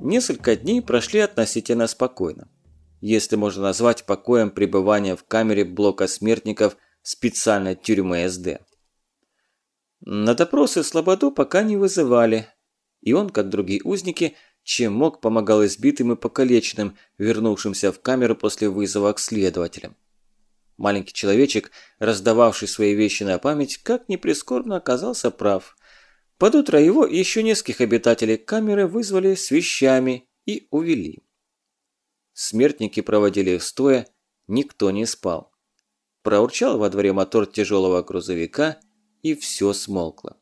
Несколько дней прошли относительно спокойно. Если можно назвать покоем пребывания в камере блока смертников специальной тюрьмы СД. На допросы Слободу пока не вызывали, и он, как другие узники, чем мог, помогал избитым и покалеченным, вернувшимся в камеру после вызова к следователям. Маленький человечек, раздававший свои вещи на память, как ни прискорбно оказался прав. Под утро его и еще нескольких обитателей камеры вызвали с вещами и увели. Смертники проводили стоя, никто не спал. Проурчал во дворе мотор тяжелого грузовика, и все смолкло.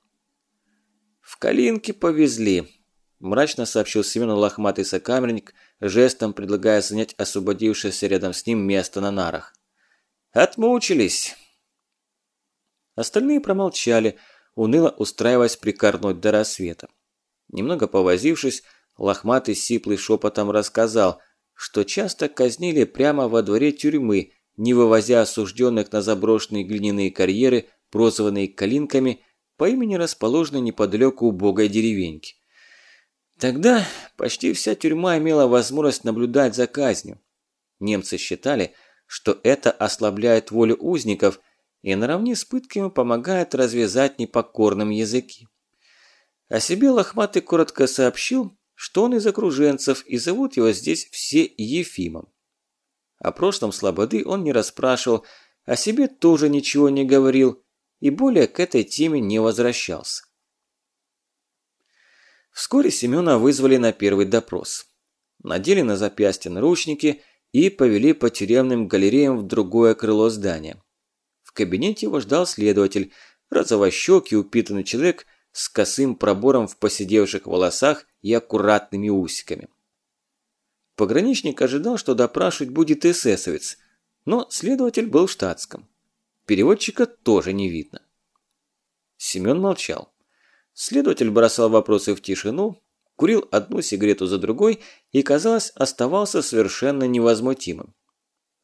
«В Калинке повезли», – мрачно сообщил Семену лохматый сокамерник, жестом предлагая занять освободившееся рядом с ним место на нарах. «Отмучились!» Остальные промолчали, уныло устраиваясь прикорнуть до рассвета. Немного повозившись, лохматый сиплый шепотом рассказал, что часто казнили прямо во дворе тюрьмы, не вывозя осужденных на заброшенные глиняные карьеры, прозванные «калинками», по имени расположенной неподалеку убогой деревеньки. Тогда почти вся тюрьма имела возможность наблюдать за казнью. Немцы считали, что это ослабляет волю узников и наравне с пытками помогает развязать непокорным языки. О себе Лохматый коротко сообщил, что он из окруженцев и зовут его здесь все Ефимом. О прошлом Слободы он не расспрашивал, о себе тоже ничего не говорил и более к этой теме не возвращался. Вскоре Семена вызвали на первый допрос. Надели на запястье наручники и повели по тюремным галереям в другое крыло здания. В кабинете его ждал следователь, розовощекий упитанный человек – с косым пробором в поседевших волосах и аккуратными усиками. Пограничник ожидал, что допрашивать будет эсэсовец, но следователь был в штатском. Переводчика тоже не видно. Семен молчал. Следователь бросал вопросы в тишину, курил одну сигарету за другой и, казалось, оставался совершенно невозмутимым.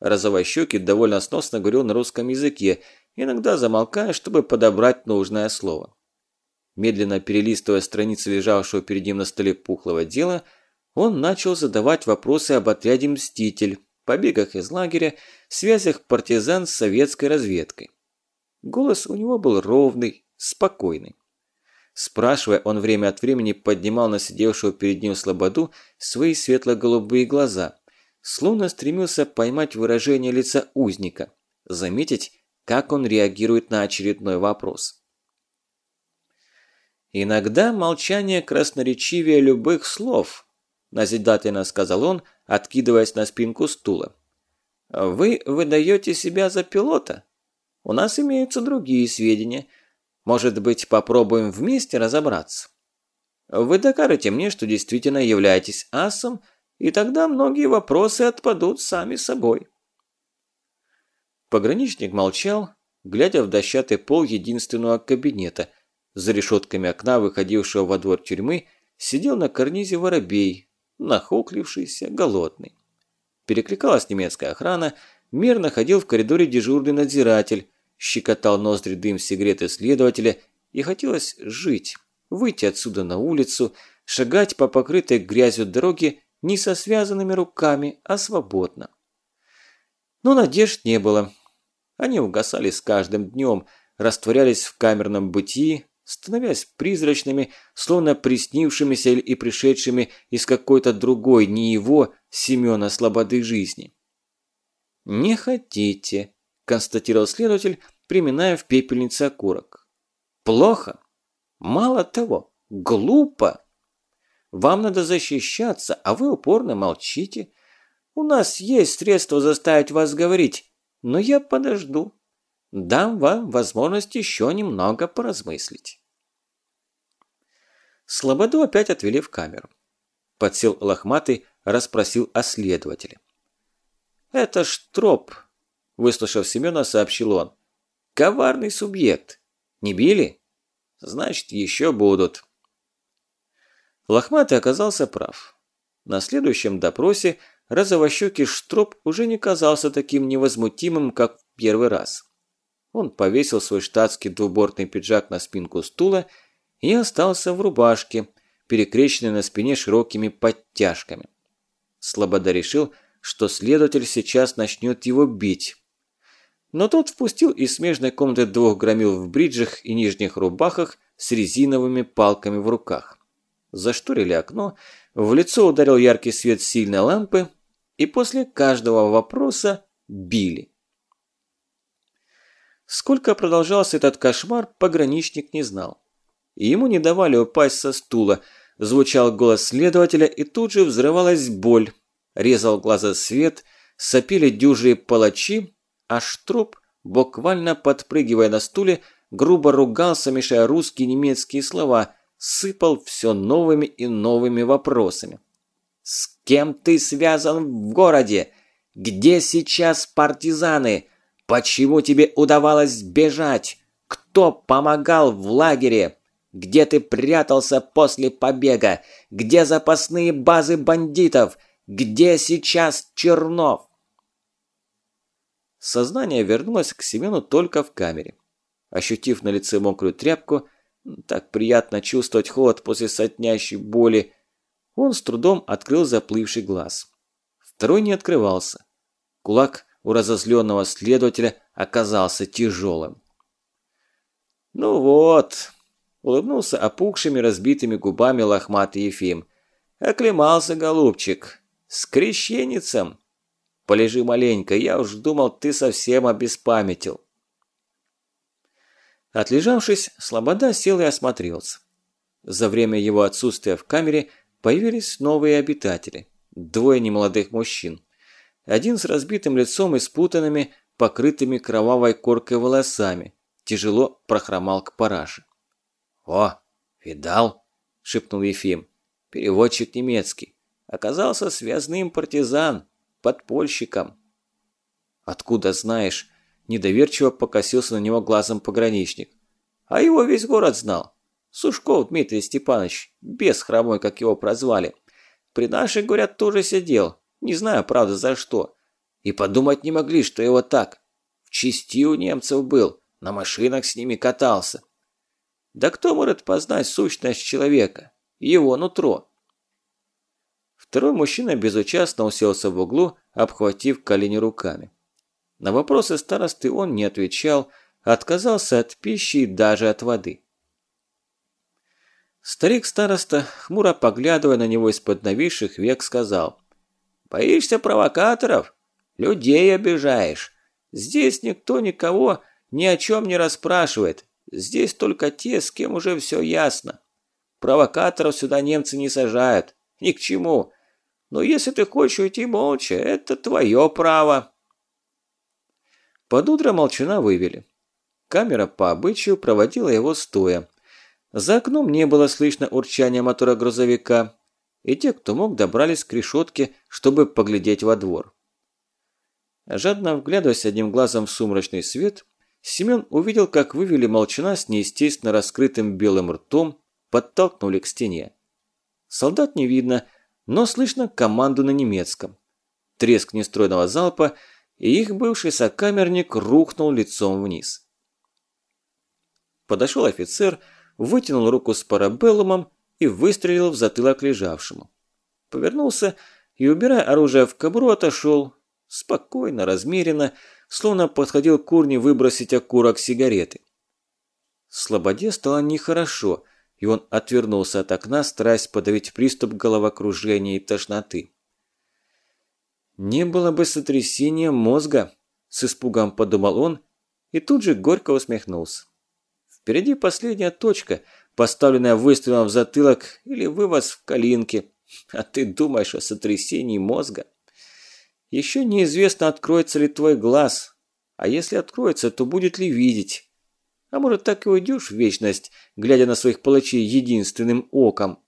Розовощекий довольно сносно говорил на русском языке, иногда замолкая, чтобы подобрать нужное слово. Медленно перелистывая страницы лежавшего перед ним на столе пухлого дела, он начал задавать вопросы об отряде «Мститель», побегах из лагеря, связях партизан с советской разведкой. Голос у него был ровный, спокойный. Спрашивая, он время от времени поднимал на сидевшего перед ним слободу свои светло-голубые глаза, словно стремился поймать выражение лица узника, заметить, как он реагирует на очередной вопрос. «Иногда молчание красноречивее любых слов», – назидательно сказал он, откидываясь на спинку стула. «Вы выдаете себя за пилота? У нас имеются другие сведения. Может быть, попробуем вместе разобраться? Вы докажете мне, что действительно являетесь асом, и тогда многие вопросы отпадут сами собой». Пограничник молчал, глядя в дощатый пол единственного кабинета – за решетками окна, выходившего во двор тюрьмы, сидел на карнизе воробей, нахохлившийся, голодный. Перекликалась немецкая охрана, мирно ходил в коридоре дежурный надзиратель, щекотал ноздри дым сигареты следователя, и хотелось жить, выйти отсюда на улицу, шагать по покрытой грязью дороге не со связанными руками, а свободно. Но надежд не было. Они угасали с каждым днем, растворялись в камерном бытии, становясь призрачными, словно приснившимися и пришедшими из какой-то другой, не его, Семена Слободы жизни. «Не хотите», – констатировал следователь, приминая в пепельнице окурок. «Плохо. Мало того, глупо. Вам надо защищаться, а вы упорно молчите. У нас есть средства заставить вас говорить, но я подожду дам вам возможность еще немного поразмыслить. Слободу опять отвели в камеру. Подсел лохматый, расспросил о следователе. «Это Штроп», – выслушав Семена, сообщил он. «Коварный субъект. Не били? Значит, еще будут». Лохматый оказался прав. На следующем допросе розовощекий Штроп уже не казался таким невозмутимым, как в первый раз. Он повесил свой штатский двубортный пиджак на спинку стула и остался в рубашке, перекрещенные на спине широкими подтяжками. Слобода решил, что следователь сейчас начнет его бить. Но тот впустил из смежной комнаты двух громил в бриджах и нижних рубахах с резиновыми палками в руках. Зашторили окно, в лицо ударил яркий свет сильной лампы, и после каждого вопроса били. Сколько продолжался этот кошмар, пограничник не знал. Ему не давали упасть со стула, звучал голос следователя, и тут же взрывалась боль. Резал глаза свет, сопели дюжие палачи, а Штроп, буквально подпрыгивая на стуле, грубо ругался, мешая русские и немецкие слова, сыпал все новыми и новыми вопросами. «С кем ты связан в городе? Где сейчас партизаны? Почему тебе удавалось бежать? Кто помогал в лагере? Где ты прятался после побега? Где запасные базы бандитов? Где сейчас Чернов?» Сознание вернулось к Семену только в камере. Ощутив на лице мокрую тряпку, так приятно чувствовать холод после сотнящей боли, он с трудом открыл заплывший глаз. Второй не открывался. Кулак у разозленного следователя оказался тяжелым. «Ну вот», – улыбнулся опухшими разбитыми губами лохматый Ефим. «Оклемался, голубчик, с крещеницем. Полежи маленько, я уж думал, ты совсем обеспамятил». Отлежавшись, Слобода сел и осмотрелся. За время его отсутствия в камере появились новые обитатели. Двое немолодых мужчин. Один с разбитым лицом и спутанными, покрытыми кровавой коркой волосами, тяжело прохромал к параше. «О, видал?» – шепнул Ефим. «Переводчик немецкий. Оказался связным партизан, подпольщиком». «Откуда знаешь?» – недоверчиво покосился на него глазом пограничник. «А его весь город знал. Сушков Дмитрий Степанович, без хромой, как его прозвали. При наших, говорят, тоже сидел, не знаю, правда, за что. И подумать не могли, что его так. В части у немцев был, на машинах с ними катался. Да кто может познать сущность человека? Его нутро. Второй мужчина безучастно уселся в углу, обхватив колени руками. На вопросы старосты он не отвечал, отказался от пищи и даже от воды. Старик-староста, хмуро поглядывая на него из-под нависших век, сказал – Боишься провокаторов? Людей обижаешь. Здесь никто никого ни о чем не расспрашивает. Здесь только те, с кем уже все ясно. Провокаторов сюда немцы не сажают. Ни к чему. Но если ты хочешь уйти молча, это твое право. Под утро молчана вывели. Камера по обычаю проводила его стоя. За окном не было слышно урчания мотора грузовика и те, кто мог, добрались к решетке, чтобы поглядеть во двор. Жадно вглядываясь одним глазом в сумрачный свет, Семен увидел, как вывели молчана с неестественно раскрытым белым ртом, подтолкнули к стене. Солдат не видно, но слышно команду на немецком. Треск нестройного залпа, и их бывший сокамерник рухнул лицом вниз. Подошел офицер, вытянул руку с парабеллумом и выстрелил в затылок лежавшему. Повернулся и, убирая оружие в кобуру, отошел. Спокойно, размеренно, словно подходил к урне выбросить окурок сигареты. Слободе стало нехорошо, и он отвернулся от окна, стараясь подавить приступ головокружения и тошноты. «Не было бы сотрясения мозга», – с испугом подумал он, и тут же горько усмехнулся. Впереди последняя точка – поставленная выстрелом в затылок или вывоз в калинке. А ты думаешь о сотрясении мозга? Еще неизвестно, откроется ли твой глаз. А если откроется, то будет ли видеть? А может, так и уйдешь в вечность, глядя на своих палачей единственным оком?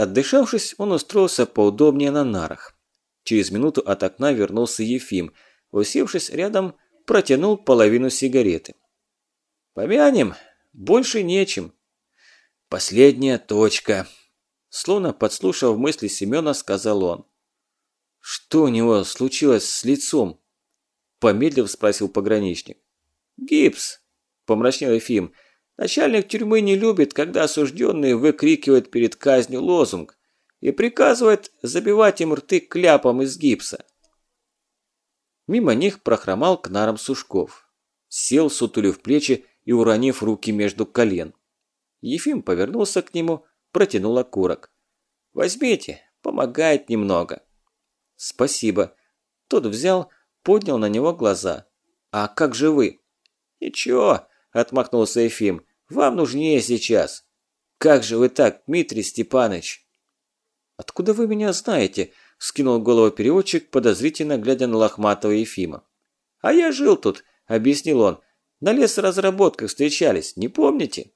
Отдышавшись, он устроился поудобнее на нарах. Через минуту от окна вернулся Ефим. Усевшись рядом, протянул половину сигареты. «Помянем, больше нечем. Последняя точка. Словно подслушав мысли Семена, сказал он. Что у него случилось с лицом? Помедлив спросил пограничник. Гипс, помрачнел Ефим. Начальник тюрьмы не любит, когда осужденные выкрикивают перед казнью лозунг и приказывает забивать им рты кляпом из гипса. Мимо них прохромал к нарам Сушков. Сел, сутулив плечи и уронив руки между колен. Ефим повернулся к нему, протянул окурок. «Возьмите, помогает немного». «Спасибо». Тот взял, поднял на него глаза. «А как же вы?» «Ничего», – отмахнулся Ефим. «Вам нужнее сейчас». «Как же вы так, Дмитрий Степанович?» «Откуда вы меня знаете?» – скинул голову переводчик, подозрительно глядя на лохматого Ефима. «А я жил тут», – объяснил он. «На лесоразработках встречались, не помните?»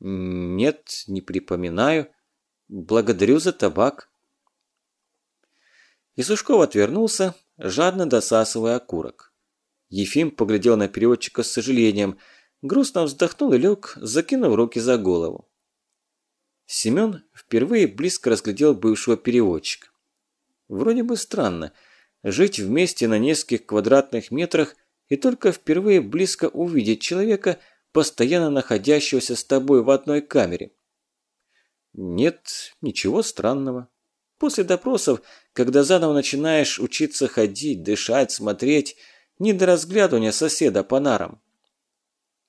«Нет, не припоминаю. Благодарю за табак». Исушков отвернулся, жадно досасывая окурок. Ефим поглядел на переводчика с сожалением, грустно вздохнул и лег, закинув руки за голову. Семен впервые близко разглядел бывшего переводчика. Вроде бы странно, жить вместе на нескольких квадратных метрах и только впервые близко увидеть человека, постоянно находящегося с тобой в одной камере. Нет, ничего странного. После допросов, когда заново начинаешь учиться ходить, дышать, смотреть, не до разглядывания соседа по нарам.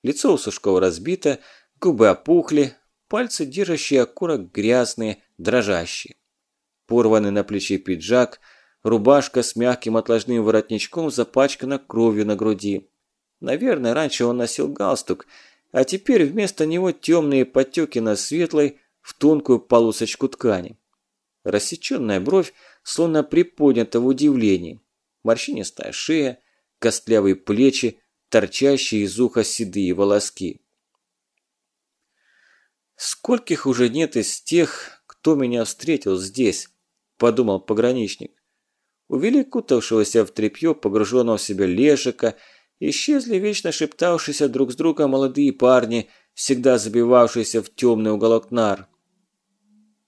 Лицо у Сушкова разбито, губы опухли, пальцы, держащие окурок, грязные, дрожащие. Порванный на плече пиджак, рубашка с мягким отложным воротничком запачкана кровью на груди. Наверное, раньше он носил галстук, а теперь вместо него темные потеки на светлой, в тонкую полосочку ткани. Рассеченная бровь словно приподнята в удивлении. Морщинистая шея, костлявые плечи, торчащие из уха седые волоски. «Скольких уже нет из тех, кто меня встретил здесь?» – подумал пограничник. Увели кутавшегося в тряпье, погруженного в себя лешика, исчезли вечно шептавшиеся друг с другом молодые парни, всегда забивавшиеся в темный уголок нар.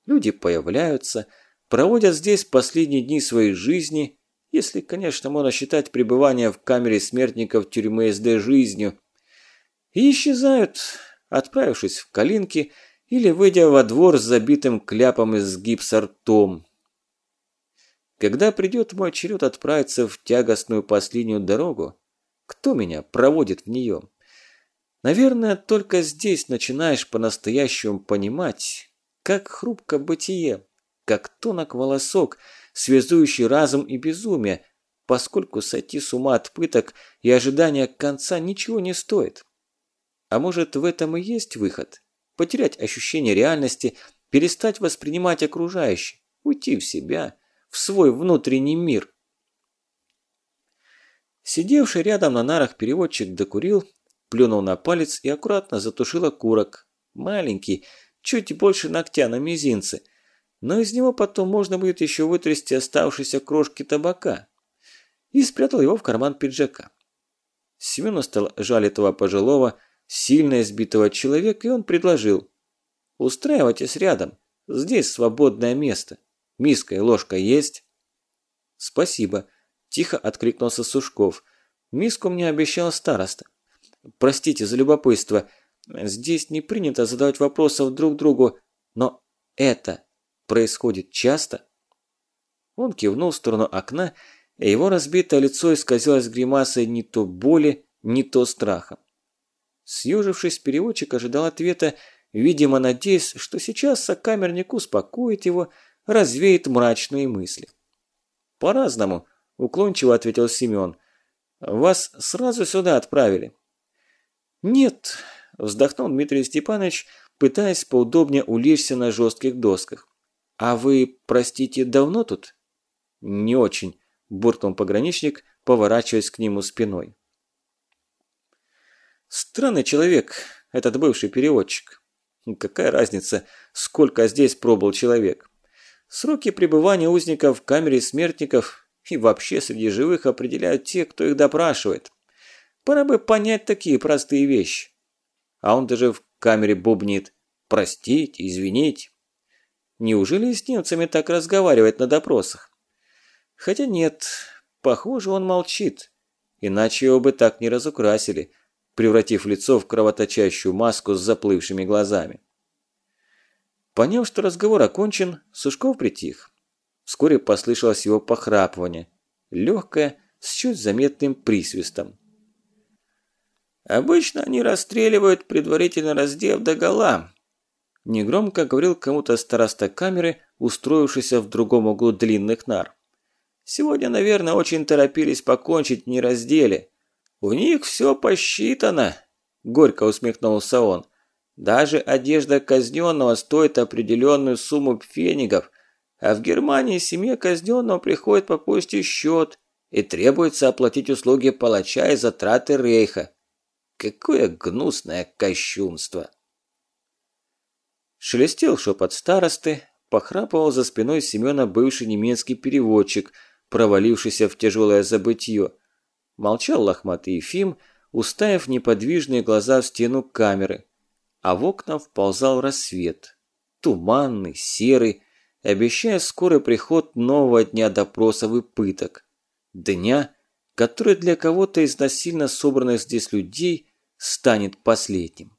Люди появляются, проводят здесь последние дни своей жизни, если, конечно, можно считать пребывание в камере смертников тюрьмы СД жизнью, и исчезают, отправившись в Калинки или выйдя во двор с забитым кляпом из гипса ртом. Когда придет мой черед отправиться в тягостную последнюю дорогу, кто меня проводит в нее? Наверное, только здесь начинаешь по-настоящему понимать, как хрупко бытие, как тонок волосок, связующий разум и безумие, поскольку сойти с ума от пыток и ожидания конца ничего не стоит. А может в этом и есть выход? Потерять ощущение реальности, перестать воспринимать окружающее, уйти в себя, в свой внутренний мир. Сидевший рядом на нарах переводчик докурил, плюнул на палец и аккуратно затушил окурок. Маленький, чуть больше ногтя на мизинце, но из него потом можно будет еще вытрясти оставшиеся крошки табака. И спрятал его в карман пиджака. Семену стал жаль этого пожилого, сильно избитого человека, и он предложил. «Устраивайтесь рядом, здесь свободное место. Миска и ложка есть?» «Спасибо», – тихо откликнулся Сушков. «Миску мне обещал староста. Простите за любопытство, Здесь не принято задавать вопросов друг другу, но это происходит часто?» Он кивнул в сторону окна, и его разбитое лицо исказилось гримасой не то боли, не то страха. Съежившись, переводчик ожидал ответа, видимо, надеясь, что сейчас сокамерник успокоит его, развеет мрачные мысли. «По-разному», – уклончиво ответил Семен. «Вас сразу сюда отправили?» «Нет, Вздохнул Дмитрий Степанович, пытаясь поудобнее улечься на жестких досках. «А вы, простите, давно тут?» «Не очень», – буркнул пограничник, поворачиваясь к нему спиной. «Странный человек, этот бывший переводчик. Какая разница, сколько здесь пробыл человек? Сроки пребывания узников в камере смертников и вообще среди живых определяют те, кто их допрашивает. Пора бы понять такие простые вещи а он даже в камере бубнит «Простите, извините». Неужели с немцами так разговаривать на допросах? Хотя нет, похоже, он молчит, иначе его бы так не разукрасили. превратив лицо в кровоточащую маску с заплывшими глазами. Поняв, что разговор окончен, Сушков притих. Вскоре послышалось его похрапывание, легкое, с чуть заметным присвистом. «Обычно они расстреливают, предварительно раздев догола», негромко говорил кому-то староста камеры, устроившийся в другом углу длинных нар. «Сегодня, наверное, очень торопились покончить в неразделе. У них все посчитано», – горько усмехнулся он. «Даже одежда казненного стоит определенную сумму пфенигов, а в Германии семье казненного приходит попустить счет и требуется оплатить услуги палача и затраты рейха. Какое гнусное кощунство!» Шелестел шепот старосты, похрапывал за спиной Семена бывший немецкий переводчик, провалившийся в тяжелое забытье. Молчал лохматый Ефим, уставив неподвижные глаза в стену камеры, а в окна вползал рассвет. Туманный, серый, обещая скорый приход нового дня допросов и пыток. Дня, который для кого-то из насильно собранных здесь людей станет последним.